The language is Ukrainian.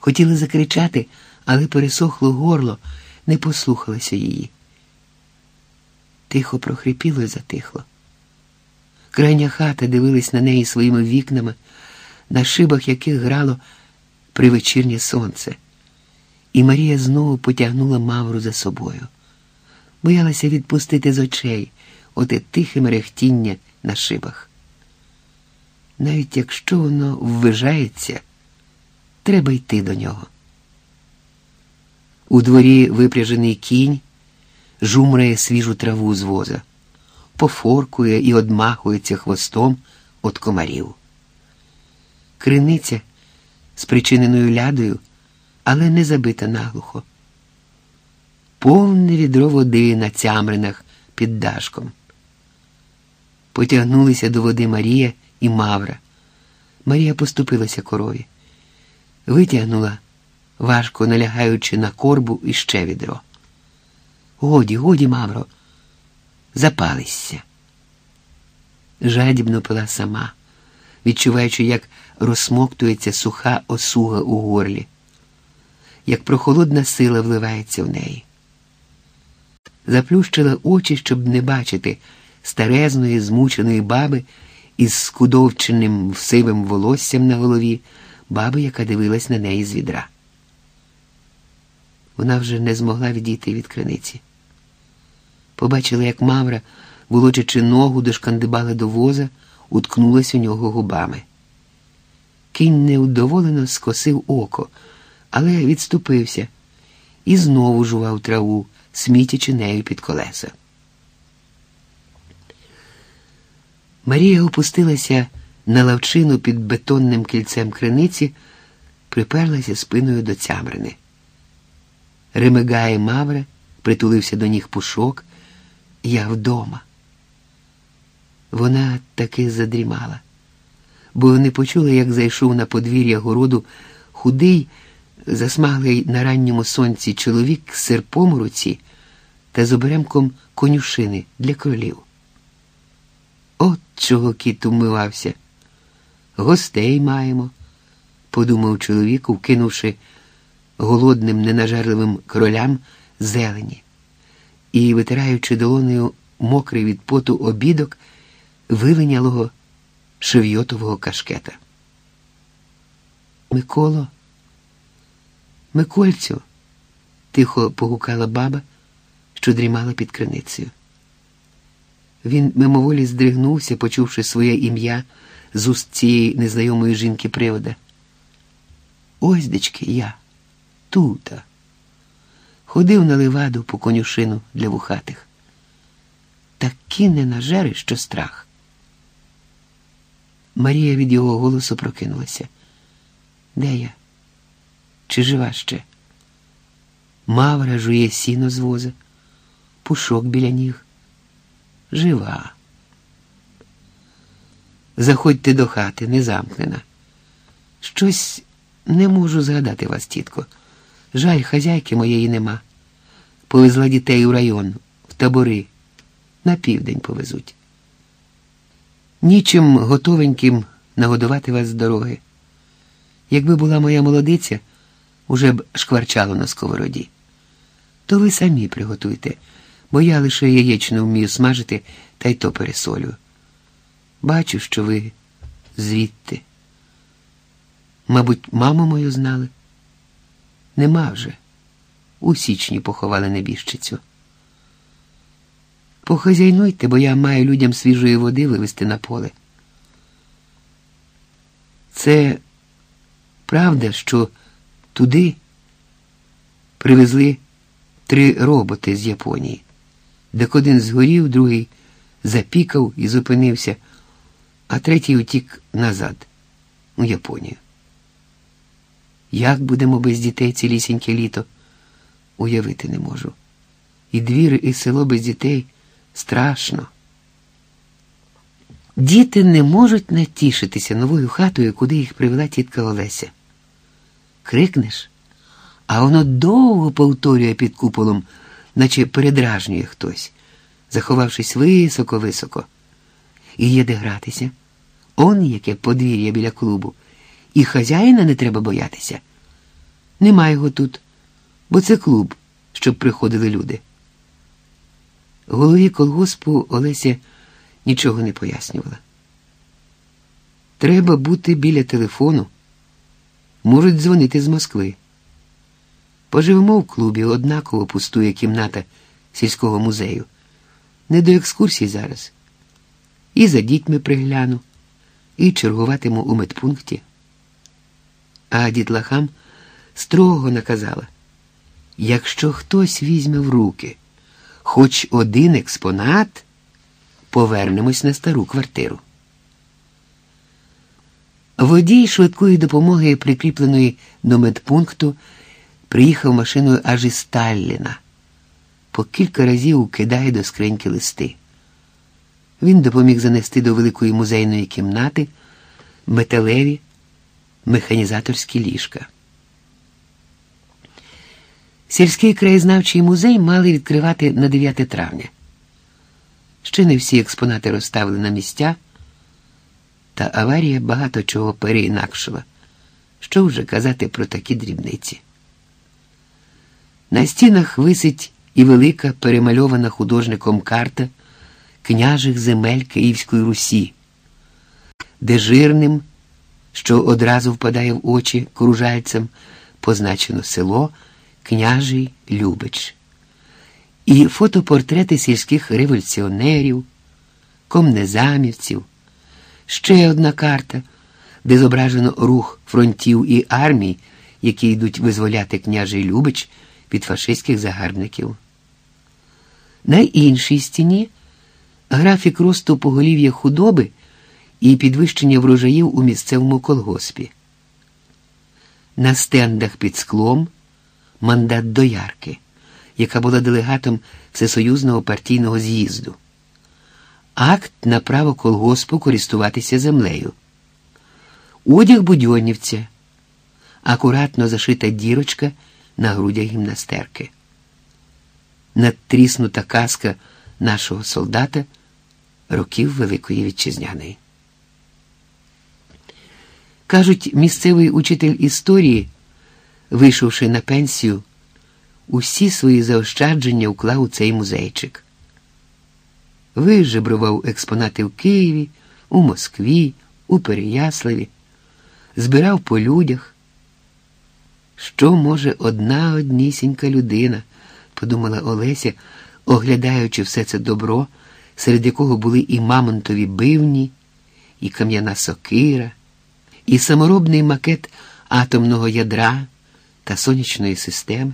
Хотіла закричати, але пересохло горло, не послухалося її. Тихо прохрипіло і затихло. Крайня хата дивилась на неї своїми вікнами, на шибах яких грало привечірнє сонце. І Марія знову потягнула Мавру за собою. Боялася відпустити з очей оте тихе мерехтіння на шибах. Навіть якщо воно ввижається, треба йти до нього. У дворі випряжений кінь жумрає свіжу траву з воза, пофоркує і одмахується хвостом від комарів. Криниця спричиненою лядою, але не забита наглухо. Повне відро води на цямринах під дашком. Потягнулися до води Марія і Мавра. Марія поступилася корові, витягнула, важко налягаючи на корбу іще відро. Годі, годі, Мавро, запалися. Жадібно пила сама, відчуваючи, як розсмоктується суха осуга у горлі, як прохолодна сила вливається в неї. Заплющила очі, щоб не бачити старезної, змученої баби із скудовченим сивим волоссям на голові, баби, яка дивилась на неї з відра. Вона вже не змогла відійти від криниці. Побачила, як Мавра, волочачи ногу, дошкандибала до воза, уткнулась у нього губами. Кінь невдоволено скосив око, але відступився і знову жував траву, смітячи нею під колеса. Марія опустилася на лавчину під бетонним кільцем криниці, приперлася спиною до цямрини. Ремигає Мавра, притулився до ніг пушок. Я вдома. Вона таки задрімала, бо не почула, як зайшов на подвір'я городу худий, засмаглий на ранньому сонці чоловік з серпом у руці та з оберемком конюшини для кролів. От чого кіт умивався. Гостей маємо, подумав чоловік, вкинувши голодним, ненажерливим кролям зелені і, витираючи долонею мокрий від поту обідок вилинялого шевйотового кашкета. Миколо, Микольцю, тихо погукала баба, що дрімала під криницею. Він мимоволі здригнувся, почувши своє ім'я з уст цієї незнайомої жінки привода. Ось дечки я, тута. Ходив на леваду по конюшину для вухатих. Такі не нажери, що страх. Марія від його голосу прокинулася. Де я? Чи жива ще? Мавра жує сіно з воза, пушок біля ніг. Жива. Заходьте до хати, не замкнена. Щось не можу згадати вас, тітко. Жаль, хазяйки моєї нема. Повезла дітей у район, в табори. На південь повезуть. Нічим готовеньким нагодувати вас з дороги. Якби була моя молодиця, уже б шкварчало на сковороді. То ви самі приготуйте, бо я лише яєчну вмію смажити та й то пересолю. Бачу, що ви звідти. Мабуть, маму мою знали. Нема вже. У січні поховали небіжчицю. Похазяйнуйте, бо я маю людям свіжої води вивезти на поле. Це правда, що туди привезли три роботи з Японії, де один згорів, другий запікав і зупинився, а третій утік назад у Японію. Як будемо без дітей цілісіньке літо? Уявити не можу. І двір, і село без дітей страшно. Діти не можуть натішитися новою хатою, куди їх привела тітка Олеся. Крикнеш, а воно довго повторює під куполом, наче передражнює хтось, заховавшись високо-високо. І є де гратися. Он яке подвір'я біля клубу, і хазяїна не треба боятися. Нема його тут, бо це клуб, щоб приходили люди. Голові колгоспу Олеся нічого не пояснювала. Треба бути біля телефону. Можуть дзвонити з Москви. Поживемо в клубі, однаково пустує кімната сільського музею. Не до екскурсій зараз. І за дітьми пригляну, і чергуватиму у медпункті. А дітлахам строго наказала: якщо хтось візьме в руки хоч один експонат, повернемось на стару квартиру. Водій швидкої допомоги, прикріпленої до медпункту, приїхав машиною аж із Сталіна. По кілька разів кидає до скриньки листи. Він допоміг занести до великої музейної кімнати металеві механізаторські ліжка. Сільський краєзнавчий музей мали відкривати на 9 травня. Ще не всі експонати розставили на місця, та аварія багато чого переінакшила. Що вже казати про такі дрібниці? На стінах висить і велика перемальована художником карта княжих земель Київської Русі, де жирним, що одразу впадає в очі кружальцям, позначено село Княжий Любич, і фотопортрети сільських революціонерів, комнезамівців, ще одна карта, де зображено рух фронтів і армій, які йдуть визволяти княжий Любич від фашистських загарбників. На іншій стіні графік росту поголів'я худоби і підвищення врожаїв у місцевому колгоспі. На стендах під склом мандат доярки, яка була делегатом Всесоюзного партійного з'їзду, акт на право колгоспу користуватися землею, одяг будьонівця, акуратно зашита дірочка на грудях гімнастерки, надтріснута каска нашого солдата років Великої Вітчизняної. Кажуть, місцевий учитель історії, вийшовши на пенсію, усі свої заощадження вклав у цей музейчик. Вижебрував експонати в Києві, у Москві, у Переяславі, збирав по людях. Що може одна однісінька людина, подумала Олеся, оглядаючи все це добро, серед якого були і мамонтові бивні, і кам'яна сокира, і саморобний макет атомного ядра та сонячної системи.